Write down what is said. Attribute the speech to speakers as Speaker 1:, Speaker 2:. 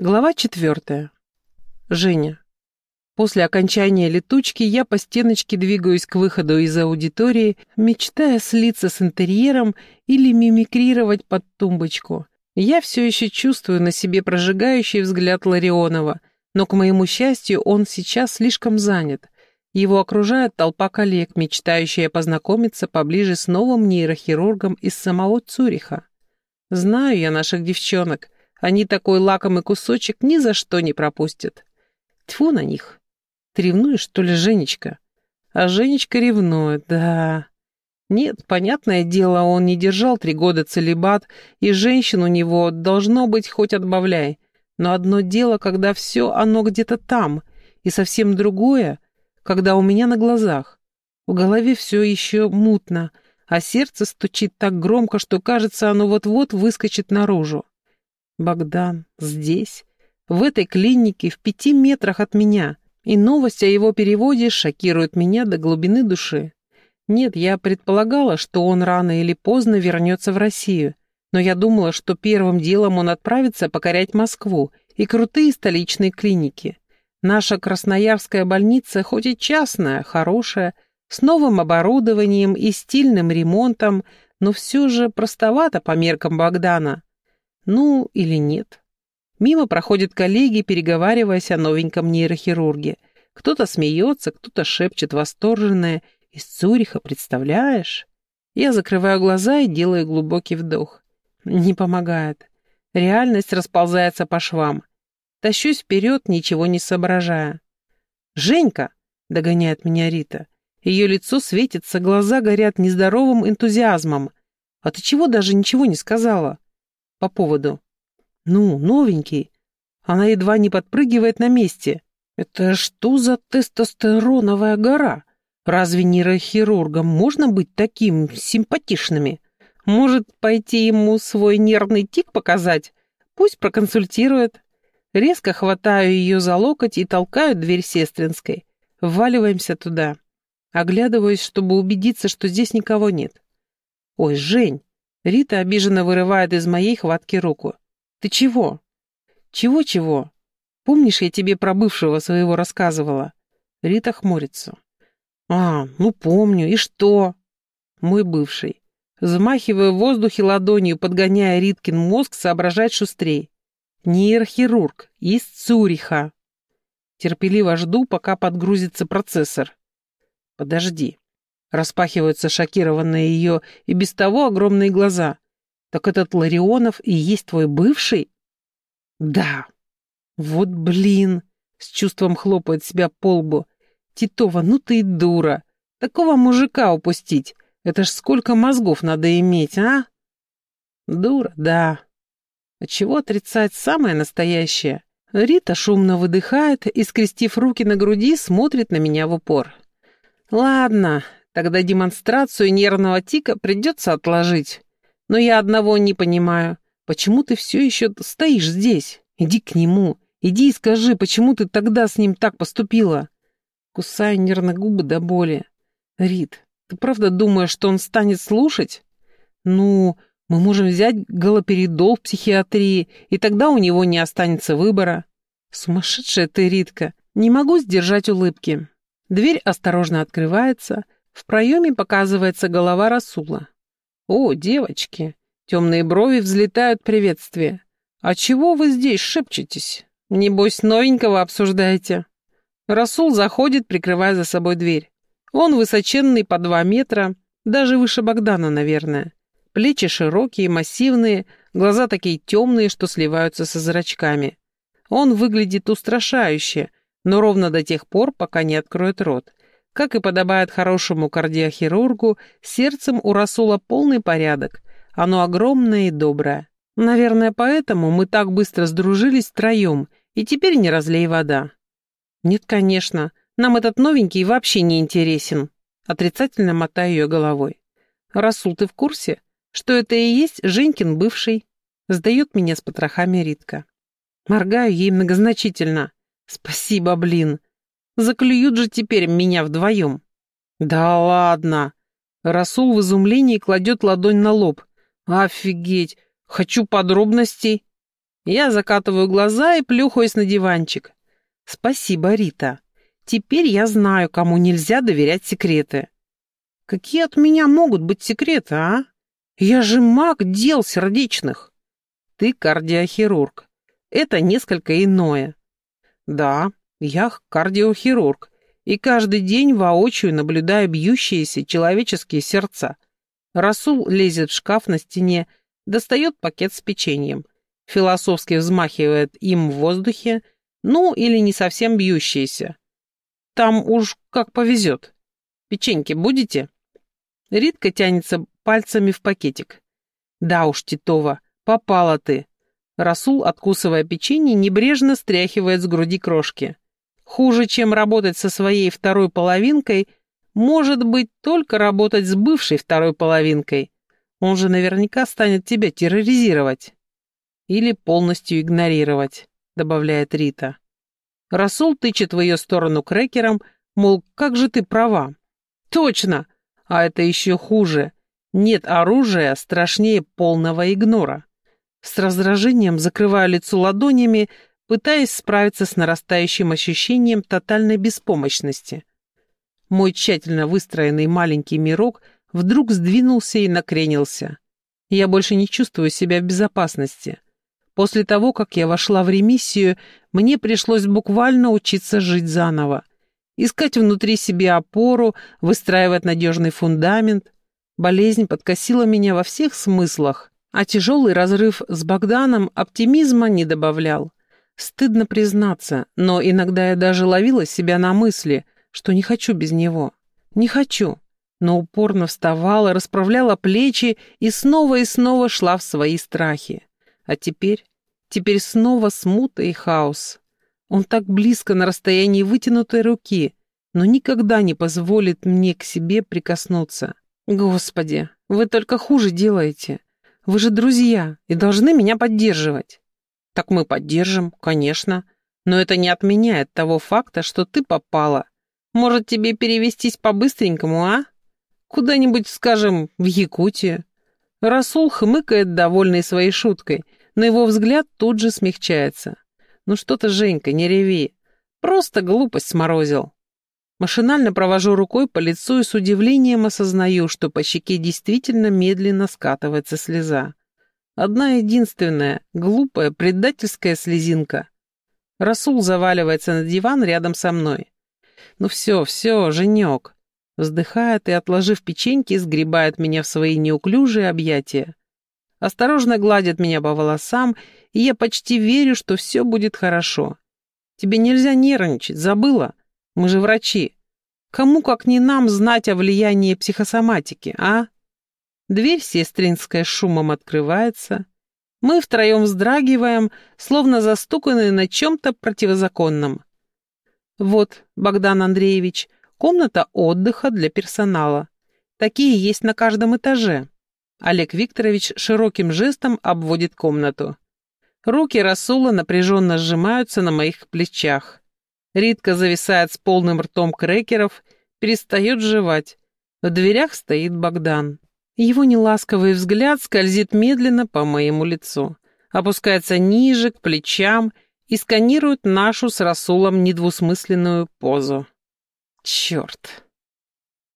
Speaker 1: Глава четвертая. Женя. После окончания летучки я по стеночке двигаюсь к выходу из аудитории, мечтая слиться с интерьером или мимикрировать под тумбочку. Я все еще чувствую на себе прожигающий взгляд Ларионова, но, к моему счастью, он сейчас слишком занят. Его окружает толпа коллег, мечтающая познакомиться поближе с новым нейрохирургом из самого Цюриха. Знаю я наших девчонок — они такой лакомый кусочек ни за что не пропустят. Тьфу на них. Ты ревнуешь, что ли, Женечка? А Женечка ревнует, да. Нет, понятное дело, он не держал три года целебат, и женщин у него должно быть хоть отбавляй. Но одно дело, когда все оно где-то там, и совсем другое, когда у меня на глазах. В голове все еще мутно, а сердце стучит так громко, что кажется, оно вот-вот выскочит наружу. Богдан здесь, в этой клинике, в пяти метрах от меня, и новость о его переводе шокирует меня до глубины души. Нет, я предполагала, что он рано или поздно вернется в Россию, но я думала, что первым делом он отправится покорять Москву и крутые столичные клиники. Наша Красноярская больница, хоть и частная, хорошая, с новым оборудованием и стильным ремонтом, но все же простовато по меркам Богдана. Ну, или нет. Мимо проходят коллеги, переговариваясь о новеньком нейрохирурге. Кто-то смеется, кто-то шепчет восторженное. «Из Цюриха, представляешь?» Я закрываю глаза и делаю глубокий вдох. Не помогает. Реальность расползается по швам. Тащусь вперед, ничего не соображая. «Женька!» — догоняет меня Рита. Ее лицо светится, глаза горят нездоровым энтузиазмом. «А ты чего даже ничего не сказала?» По поводу. Ну, новенький. Она едва не подпрыгивает на месте. Это что за тестостероновая гора? Разве нейрохирургам можно быть таким симпатичными? Может, пойти ему свой нервный тик показать? Пусть проконсультирует. Резко хватаю ее за локоть и толкаю дверь сестринской. Вваливаемся туда. Оглядываюсь, чтобы убедиться, что здесь никого нет. «Ой, Жень, Рита обиженно вырывает из моей хватки руку. «Ты чего?» «Чего-чего? Помнишь, я тебе про бывшего своего рассказывала?» Рита хмурится. «А, ну помню. И что?» «Мой бывший». Взмахивая в воздухе ладонью, подгоняя Риткин мозг, соображать шустрей. «Нейрохирург. Из Цюриха». Терпеливо жду, пока подгрузится процессор. «Подожди. Распахиваются шокированные ее и без того огромные глаза. «Так этот Ларионов и есть твой бывший?» «Да». «Вот блин!» — с чувством хлопает себя по лбу. «Титова, ну ты и дура! Такого мужика упустить! Это ж сколько мозгов надо иметь, а?» «Дура, да. А чего отрицать самое настоящее?» Рита шумно выдыхает и, скрестив руки на груди, смотрит на меня в упор. «Ладно, Тогда демонстрацию нервного тика придется отложить. Но я одного не понимаю. Почему ты все еще стоишь здесь? Иди к нему. Иди и скажи, почему ты тогда с ним так поступила? Кусаю нервно губы до боли. Рит, ты правда думаешь, что он станет слушать? Ну, мы можем взять галоперидол в психиатрии, и тогда у него не останется выбора. Сумасшедшая ты, Ритка. Не могу сдержать улыбки. Дверь осторожно открывается — в проеме показывается голова Расула. «О, девочки!» Темные брови взлетают приветствие. «А чего вы здесь шепчетесь? Небось, новенького обсуждаете?» Расул заходит, прикрывая за собой дверь. Он высоченный по два метра, даже выше Богдана, наверное. Плечи широкие, массивные, глаза такие темные, что сливаются со зрачками. Он выглядит устрашающе, но ровно до тех пор, пока не откроет рот. Как и подобает хорошему кардиохирургу, сердцем у Расула полный порядок. Оно огромное и доброе. Наверное, поэтому мы так быстро сдружились втроем, и теперь не разлей вода. Нет, конечно, нам этот новенький вообще не интересен. Отрицательно мотаю ее головой. Расул, ты в курсе, что это и есть Женькин бывший? Сдает меня с потрохами Ритка. Моргаю ей многозначительно. Спасибо, блин. Заклюют же теперь меня вдвоем. Да ладно. Расул в изумлении кладет ладонь на лоб. Офигеть. Хочу подробностей. Я закатываю глаза и плюхаюсь на диванчик. Спасибо, Рита. Теперь я знаю, кому нельзя доверять секреты. Какие от меня могут быть секреты, а? Я же маг дел сердечных. Ты кардиохирург. Это несколько иное. Да, я кардиохирург, и каждый день воочию наблюдаю бьющиеся человеческие сердца. Расул лезет в шкаф на стене, достает пакет с печеньем, философски взмахивает им в воздухе, ну или не совсем бьющиеся. Там уж как повезет. Печеньки будете? Ритка тянется пальцами в пакетик. Да уж, Титова, попала ты. Расул, откусывая печенье, небрежно стряхивает с груди крошки. Хуже, чем работать со своей второй половинкой, может быть только работать с бывшей второй половинкой. Он же наверняка станет тебя терроризировать. Или полностью игнорировать, добавляет Рита. Расул тычет в ее сторону крекером, мол, как же ты права. Точно! А это еще хуже. Нет оружия страшнее полного игнора. С раздражением закрываю лицо ладонями, пытаясь справиться с нарастающим ощущением тотальной беспомощности. Мой тщательно выстроенный маленький мирок вдруг сдвинулся и накренился. Я больше не чувствую себя в безопасности. После того, как я вошла в ремиссию, мне пришлось буквально учиться жить заново искать внутри себя опору, выстраивать надежный фундамент. Болезнь подкосила меня во всех смыслах, а тяжелый разрыв с Богданом оптимизма не добавлял. Стыдно признаться, но иногда я даже ловила себя на мысли, что не хочу без него. Не хочу. Но упорно вставала, расправляла плечи и снова и снова шла в свои страхи. А теперь? Теперь снова смута и хаос. Он так близко на расстоянии вытянутой руки, но никогда не позволит мне к себе прикоснуться. Господи, вы только хуже делаете. Вы же друзья и должны меня поддерживать. Так мы поддержим, конечно, но это не отменяет того факта, что ты попала. Может, тебе перевестись по-быстренькому, а? Куда-нибудь, скажем, в Якутию. Расул хмыкает, довольный своей шуткой, но его взгляд тут же смягчается. «Ну что ты, Женька, не реви. Просто глупость сморозил». Машинально провожу рукой по лицу и с удивлением осознаю, что по щеке действительно медленно скатывается слеза. Одна единственная, глупая, предательская слезинка. Расул заваливается на диван рядом со мной. «Ну все, все, Женек!» Вздыхает и, отложив печеньки, сгребает меня в свои неуклюжие объятия. Осторожно гладит меня по волосам и я почти верю, что все будет хорошо. Тебе нельзя нервничать, забыла? Мы же врачи. Кому, как не нам, знать о влиянии психосоматики, а? Дверь сестринская шумом открывается. Мы втроем вздрагиваем, словно застуканные на чем-то противозаконном. Вот, Богдан Андреевич, комната отдыха для персонала. Такие есть на каждом этаже. Олег Викторович широким жестом обводит комнату. Руки Расула напряженно сжимаются на моих плечах. Ритка зависает с полным ртом крекеров, перестает жевать. В дверях стоит Богдан. Его неласковый взгляд скользит медленно по моему лицу, опускается ниже, к плечам и сканирует нашу с Расулом недвусмысленную позу. Черт!